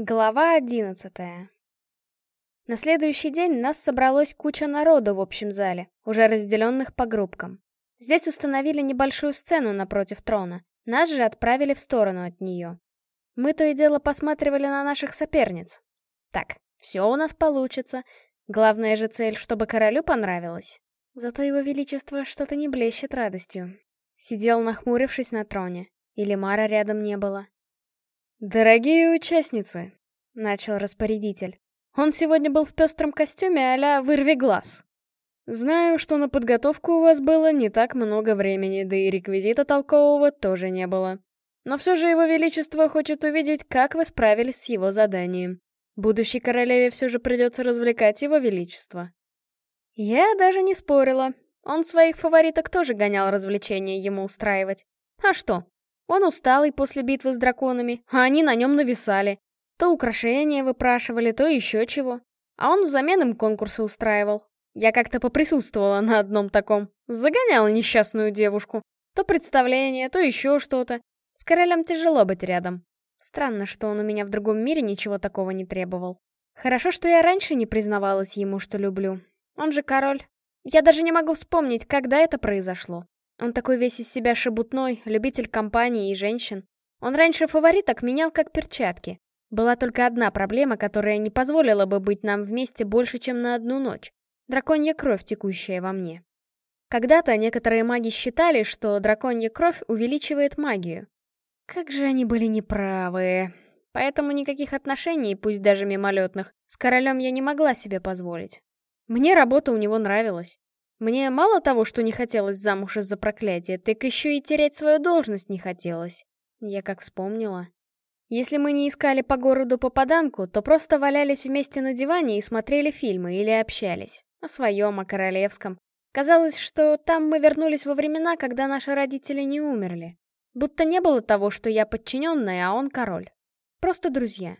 Глава одиннадцатая На следующий день нас собралось куча народу в общем зале, уже разделенных по группкам. Здесь установили небольшую сцену напротив трона, нас же отправили в сторону от нее. Мы то и дело посматривали на наших соперниц. Так, все у нас получится. Главная же цель, чтобы королю понравилось. Зато его величество что-то не блещет радостью. Сидел, нахмурившись на троне. Или Мара рядом не было. «Дорогие участницы», — начал распорядитель. «Он сегодня был в пестром костюме а-ля «Вырви глаз». Знаю, что на подготовку у вас было не так много времени, да и реквизита толкового тоже не было. Но все же его величество хочет увидеть, как вы справились с его заданием. Будущей королеве все же придется развлекать его величество. Я даже не спорила. Он своих фавориток тоже гонял развлечения ему устраивать. А что, он усталый после битвы с драконами, а они на нем нависали. То украшения выпрашивали, то еще чего. А он взамен им конкурсы устраивал. Я как-то поприсутствовала на одном таком. Загоняла несчастную девушку. То представление, то еще что-то. С королем тяжело быть рядом. Странно, что он у меня в другом мире ничего такого не требовал. Хорошо, что я раньше не признавалась ему, что люблю. Он же король. Я даже не могу вспомнить, когда это произошло. Он такой весь из себя шебутной, любитель компании и женщин. Он раньше фавориток менял как перчатки. Была только одна проблема, которая не позволила бы быть нам вместе больше, чем на одну ночь. Драконья кровь, текущая во мне. Когда-то некоторые маги считали, что драконья кровь увеличивает магию. Как же они были неправы. Поэтому никаких отношений, пусть даже мимолетных, с королем я не могла себе позволить. Мне работа у него нравилась. Мне мало того, что не хотелось замуж из-за проклятия, так еще и терять свою должность не хотелось. Я как вспомнила. Если мы не искали по городу попаданку, то просто валялись вместе на диване и смотрели фильмы или общались. О своем, о королевском. Казалось, что там мы вернулись во времена, когда наши родители не умерли. Будто не было того, что я подчиненная, а он король. Просто друзья.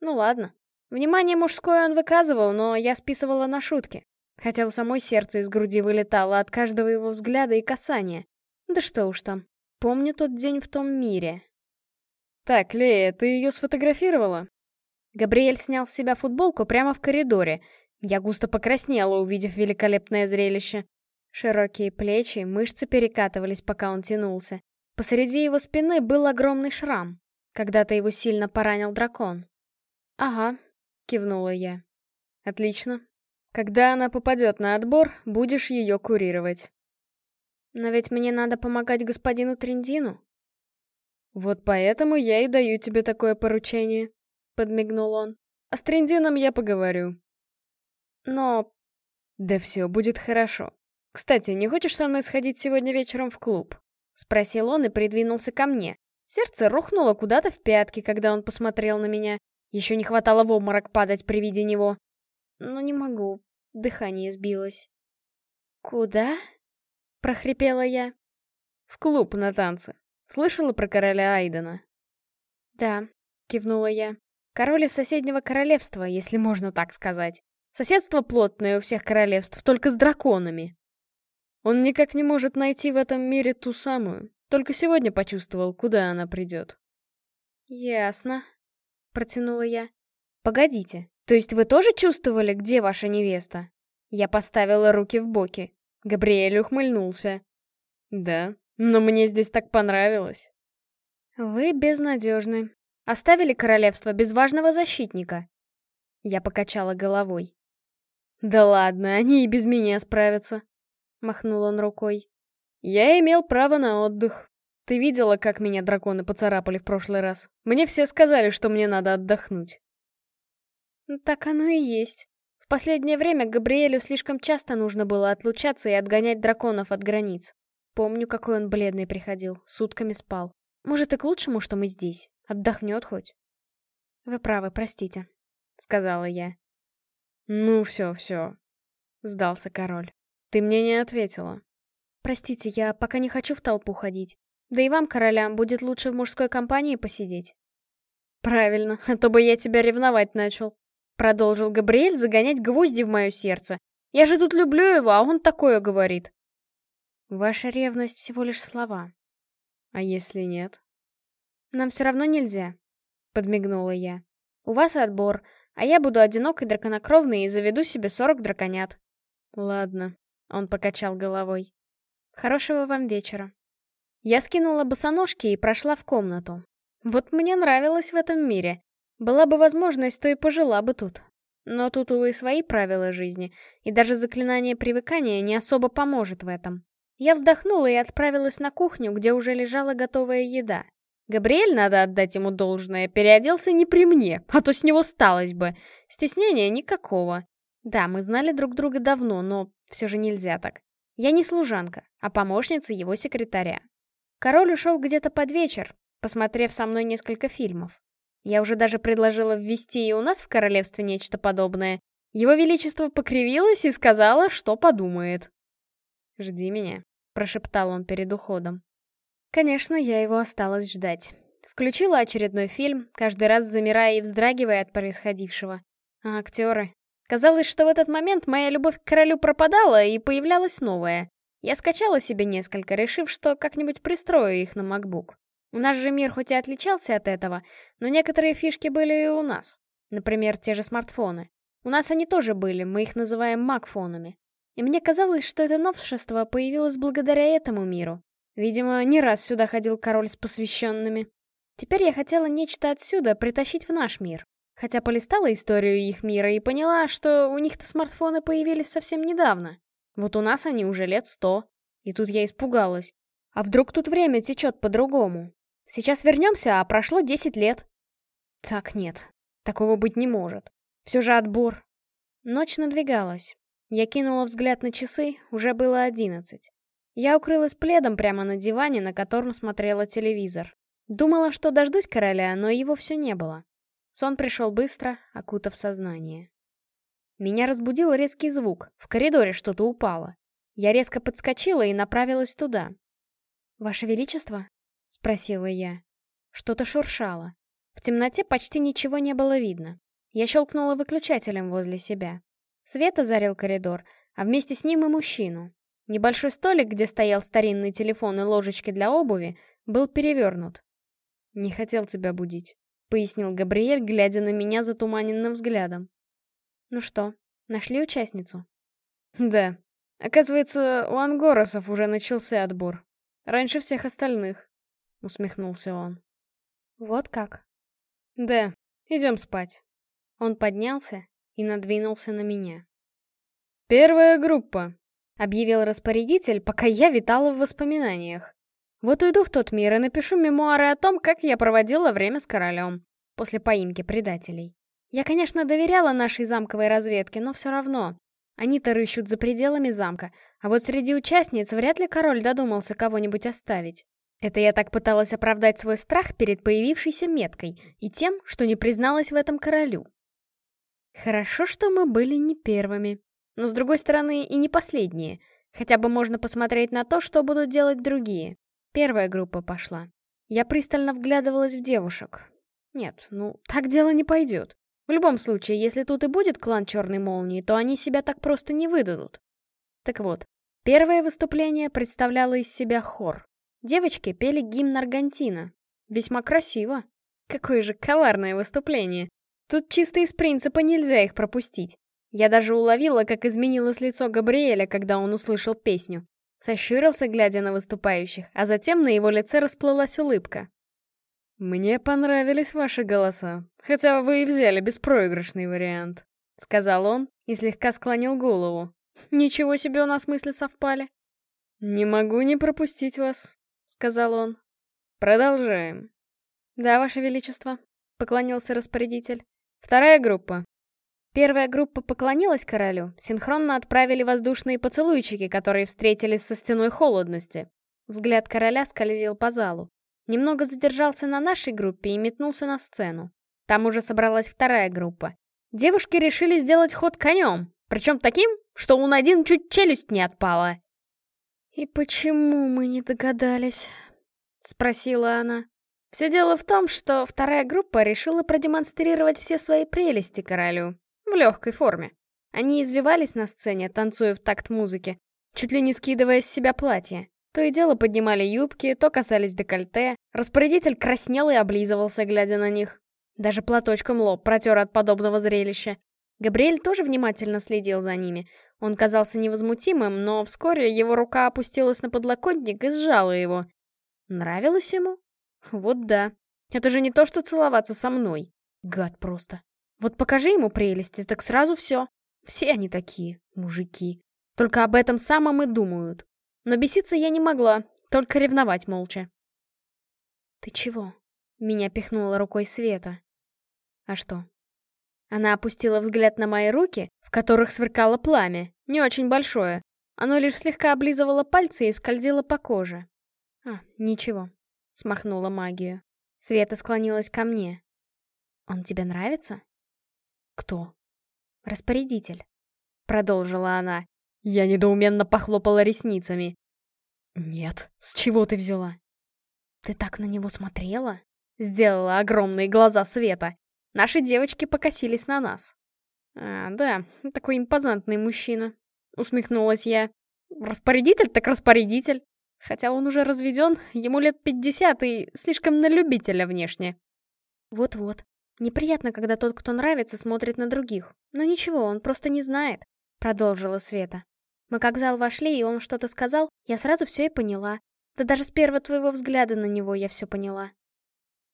Ну ладно. Внимание мужское он выказывал, но я списывала на шутки. Хотя у самой сердце из груди вылетало от каждого его взгляда и касания. Да что уж там. Помню тот день в том мире. «Так, Лея, ты ее сфотографировала?» Габриэль снял с себя футболку прямо в коридоре. Я густо покраснела, увидев великолепное зрелище. Широкие плечи, мышцы перекатывались, пока он тянулся. Посреди его спины был огромный шрам. Когда-то его сильно поранил дракон. «Ага», — кивнула я. «Отлично. Когда она попадет на отбор, будешь ее курировать. Но ведь мне надо помогать господину Триндину. Вот поэтому я и даю тебе такое поручение, подмигнул он. А с Триндином я поговорю. Но... Да все будет хорошо. Кстати, не хочешь со мной сходить сегодня вечером в клуб? Спросил он и придвинулся ко мне. Сердце рухнуло куда-то в пятки, когда он посмотрел на меня. Еще не хватало в обморок падать при виде него. Но не могу. Дыхание сбилось. «Куда?» — прохрипела я. «В клуб на танцы. Слышала про короля Айдена?» «Да», — кивнула я. «Король из соседнего королевства, если можно так сказать. Соседство плотное у всех королевств, только с драконами». Он никак не может найти в этом мире ту самую. Только сегодня почувствовал, куда она придет. «Ясно», — протянула я. «Погодите, то есть вы тоже чувствовали, где ваша невеста? Я поставила руки в боки. Габриэль ухмыльнулся. Да, но мне здесь так понравилось. Вы безнадежны. Оставили королевство без важного защитника. Я покачала головой. Да ладно, они и без меня справятся. Махнул он рукой. Я имел право на отдых. Ты видела, как меня драконы поцарапали в прошлый раз? Мне все сказали, что мне надо отдохнуть. Так оно и есть. В последнее время Габриэлю слишком часто нужно было отлучаться и отгонять драконов от границ. Помню, какой он бледный приходил, сутками спал. Может, и к лучшему, что мы здесь. Отдохнет хоть. Вы правы, простите, — сказала я. Ну, все, все, — сдался король. Ты мне не ответила. Простите, я пока не хочу в толпу ходить. Да и вам, королям, будет лучше в мужской компании посидеть. Правильно, а то бы я тебя ревновать начал. Продолжил Габриэль загонять гвозди в мое сердце. Я же тут люблю его, а он такое говорит. Ваша ревность всего лишь слова. А если нет? Нам все равно нельзя, подмигнула я. У вас отбор, а я буду одинокой драконокровной и заведу себе 40 драконят. Ладно, он покачал головой. Хорошего вам вечера. Я скинула босоножки и прошла в комнату. Вот мне нравилось в этом мире. Была бы возможность, то и пожила бы тут. Но тут, увы, свои правила жизни, и даже заклинание привыкания не особо поможет в этом. Я вздохнула и отправилась на кухню, где уже лежала готовая еда. Габриэль, надо отдать ему должное, переоделся не при мне, а то с него сталось бы. Стеснения никакого. Да, мы знали друг друга давно, но все же нельзя так. Я не служанка, а помощница его секретаря. Король ушел где-то под вечер, посмотрев со мной несколько фильмов. Я уже даже предложила ввести и у нас в королевстве нечто подобное. Его Величество покривилось и сказала, что подумает. «Жди меня», — прошептал он перед уходом. Конечно, я его осталась ждать. Включила очередной фильм, каждый раз замирая и вздрагивая от происходившего. А актеры? Казалось, что в этот момент моя любовь к королю пропадала, и появлялась новая. Я скачала себе несколько, решив, что как-нибудь пристрою их на MacBook. Наш же мир хоть и отличался от этого, но некоторые фишки были и у нас. Например, те же смартфоны. У нас они тоже были, мы их называем макфонами. И мне казалось, что это новшество появилось благодаря этому миру. Видимо, не раз сюда ходил король с посвященными. Теперь я хотела нечто отсюда притащить в наш мир. Хотя полистала историю их мира и поняла, что у них-то смартфоны появились совсем недавно. Вот у нас они уже лет сто. И тут я испугалась. А вдруг тут время течет по-другому? Сейчас вернемся, а прошло 10 лет. Так нет, такого быть не может. Все же отбор. Ночь надвигалась. Я кинула взгляд на часы, уже было одиннадцать. Я укрылась пледом прямо на диване, на котором смотрела телевизор. Думала, что дождусь короля, но его все не было. Сон пришел быстро, окутав сознание. Меня разбудил резкий звук. В коридоре что-то упало. Я резко подскочила и направилась туда. «Ваше Величество?» — спросила я. Что-то шуршало. В темноте почти ничего не было видно. Я щелкнула выключателем возле себя. Свет озарил коридор, а вместе с ним и мужчину. Небольшой столик, где стоял старинный телефон и ложечки для обуви, был перевернут. «Не хотел тебя будить», — пояснил Габриэль, глядя на меня затуманенным взглядом. «Ну что, нашли участницу?» «Да. Оказывается, у ангоросов уже начался отбор. Раньше всех остальных», — усмехнулся он. «Вот как?» «Да, идем спать». Он поднялся и надвинулся на меня. «Первая группа», — объявил распорядитель, пока я витала в воспоминаниях. Вот уйду в тот мир и напишу мемуары о том, как я проводила время с королем, после поимки предателей. Я, конечно, доверяла нашей замковой разведке, но все равно. Они-то рыщут за пределами замка, а вот среди участниц вряд ли король додумался кого-нибудь оставить. Это я так пыталась оправдать свой страх перед появившейся меткой и тем, что не призналась в этом королю. Хорошо, что мы были не первыми. Но с другой стороны, и не последние. Хотя бы можно посмотреть на то, что будут делать другие. Первая группа пошла. Я пристально вглядывалась в девушек. Нет, ну, так дело не пойдет. В любом случае, если тут и будет клан Черной Молнии, то они себя так просто не выдадут. Так вот, первое выступление представляло из себя хор. Девочки пели гимн Аргентина. Весьма красиво. Какое же коварное выступление. Тут чисто из принципа нельзя их пропустить. Я даже уловила, как изменилось лицо Габриэля, когда он услышал песню. Сощурился, глядя на выступающих, а затем на его лице расплылась улыбка. «Мне понравились ваши голоса, хотя вы и взяли беспроигрышный вариант», — сказал он и слегка склонил голову. «Ничего себе у нас мысли совпали». «Не могу не пропустить вас», — сказал он. «Продолжаем». «Да, ваше величество», — поклонился распорядитель. «Вторая группа. Первая группа поклонилась королю, синхронно отправили воздушные поцелуйчики, которые встретились со стеной холодности. Взгляд короля скользил по залу. Немного задержался на нашей группе и метнулся на сцену. Там уже собралась вторая группа. Девушки решили сделать ход конем, причем таким, что у Надин чуть челюсть не отпала. «И почему мы не догадались?» — спросила она. Все дело в том, что вторая группа решила продемонстрировать все свои прелести королю. В легкой форме. Они извивались на сцене, танцуя в такт музыки, чуть ли не скидывая с себя платье. То и дело поднимали юбки, то касались декольте. Распорядитель краснел и облизывался, глядя на них. Даже платочком лоб протер от подобного зрелища. Габриэль тоже внимательно следил за ними. Он казался невозмутимым, но вскоре его рука опустилась на подлокотник и сжала его. Нравилось ему? Вот да. Это же не то, что целоваться со мной. Гад просто. Вот покажи ему прелести, так сразу все. Все они такие, мужики. Только об этом самом и думают. Но беситься я не могла, только ревновать молча. «Ты чего?» — меня пихнула рукой Света. «А что?» Она опустила взгляд на мои руки, в которых сверкало пламя, не очень большое. Оно лишь слегка облизывало пальцы и скользило по коже. «А, ничего», — смахнула магию. Света склонилась ко мне. «Он тебе нравится?» «Кто?» «Распорядитель», — продолжила она. Я недоуменно похлопала ресницами. «Нет, с чего ты взяла?» «Ты так на него смотрела?» Сделала огромные глаза Света. Наши девочки покосились на нас. «А, да, такой импозантный мужчина», — усмехнулась я. «Распорядитель так распорядитель. Хотя он уже разведен, ему лет пятьдесят и слишком на любителя внешне». «Вот-вот. Неприятно, когда тот, кто нравится, смотрит на других. Но ничего, он просто не знает», — продолжила Света. «Мы как в зал вошли, и он что-то сказал, я сразу все и поняла. Да даже с первого твоего взгляда на него я все поняла».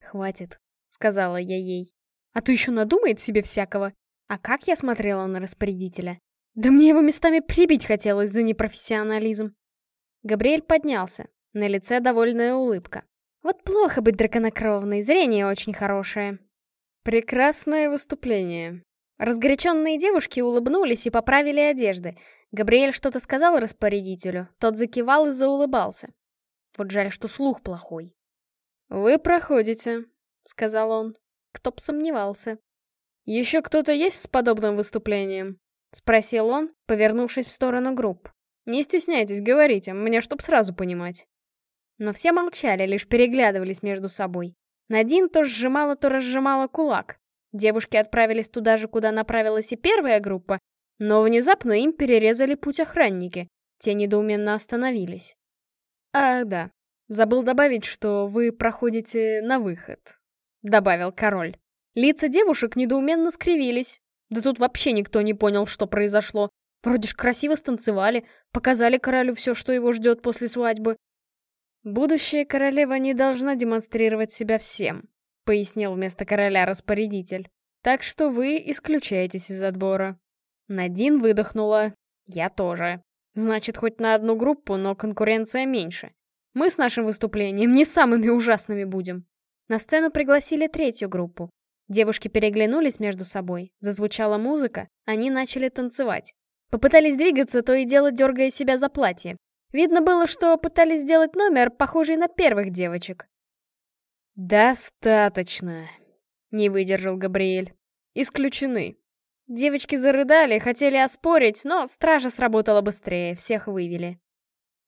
«Хватит», — сказала я ей. «А то еще надумает себе всякого. А как я смотрела на распорядителя? Да мне его местами прибить хотелось за непрофессионализм». Габриэль поднялся. На лице довольная улыбка. Вот плохо быть драконокровной, зрение очень хорошее. Прекрасное выступление. Разгоряченные девушки улыбнулись и поправили одежды. Габриэль что-то сказал распорядителю, тот закивал и заулыбался. Вот жаль, что слух плохой. «Вы проходите», — сказал он. Кто б сомневался. «Еще кто-то есть с подобным выступлением?» — спросил он, повернувшись в сторону групп. «Не стесняйтесь, говорите, мне чтоб сразу понимать». Но все молчали, лишь переглядывались между собой. Надин то сжимала, то разжимала кулак. Девушки отправились туда же, куда направилась и первая группа, но внезапно им перерезали путь охранники. Те недоуменно остановились. «Ах, да. Забыл добавить, что вы проходите на выход», — добавил король. Лица девушек недоуменно скривились. Да тут вообще никто не понял, что произошло. Вроде ж красиво станцевали, показали королю все, что его ждет после свадьбы. «Будущая королева не должна демонстрировать себя всем», — пояснил вместо короля распорядитель. «Так что вы исключаетесь из отбора». Надин выдохнула. «Я тоже. Значит, хоть на одну группу, но конкуренция меньше. Мы с нашим выступлением не самыми ужасными будем». На сцену пригласили третью группу. Девушки переглянулись между собой, зазвучала музыка, они начали танцевать. Попытались двигаться, то и дело дергая себя за платье. Видно было, что пытались сделать номер, похожий на первых девочек. «Достаточно», — не выдержал Габриэль. «Исключены». Девочки зарыдали, хотели оспорить, но стража сработала быстрее, всех вывели.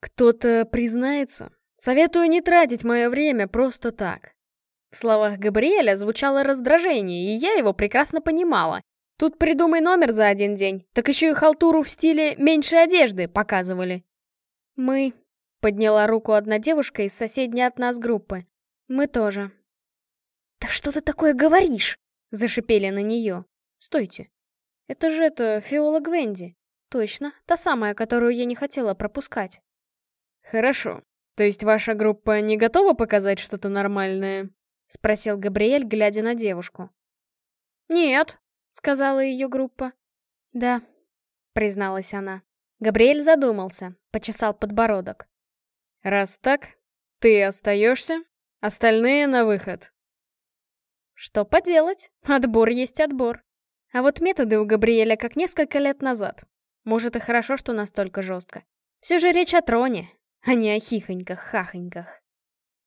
«Кто-то признается? Советую не тратить мое время просто так». В словах Габриэля звучало раздражение, и я его прекрасно понимала. Тут придумай номер за один день, так еще и халтуру в стиле «меньше одежды» показывали. «Мы...» — подняла руку одна девушка из соседней от нас группы. «Мы тоже». «Да что ты такое говоришь?» — зашипели на нее. «Стойте. Это же это, Фиола Гвенди. Точно, та самая, которую я не хотела пропускать». «Хорошо. То есть ваша группа не готова показать что-то нормальное?» — спросил Габриэль, глядя на девушку. «Нет», — сказала ее группа. «Да», — призналась она. Габриэль задумался, почесал подбородок. «Раз так, ты остаешься, остальные на выход». Что поделать, отбор есть отбор. А вот методы у Габриэля как несколько лет назад. Может и хорошо, что настолько жестко. Все же речь о троне, а не о хихоньках-хахоньках.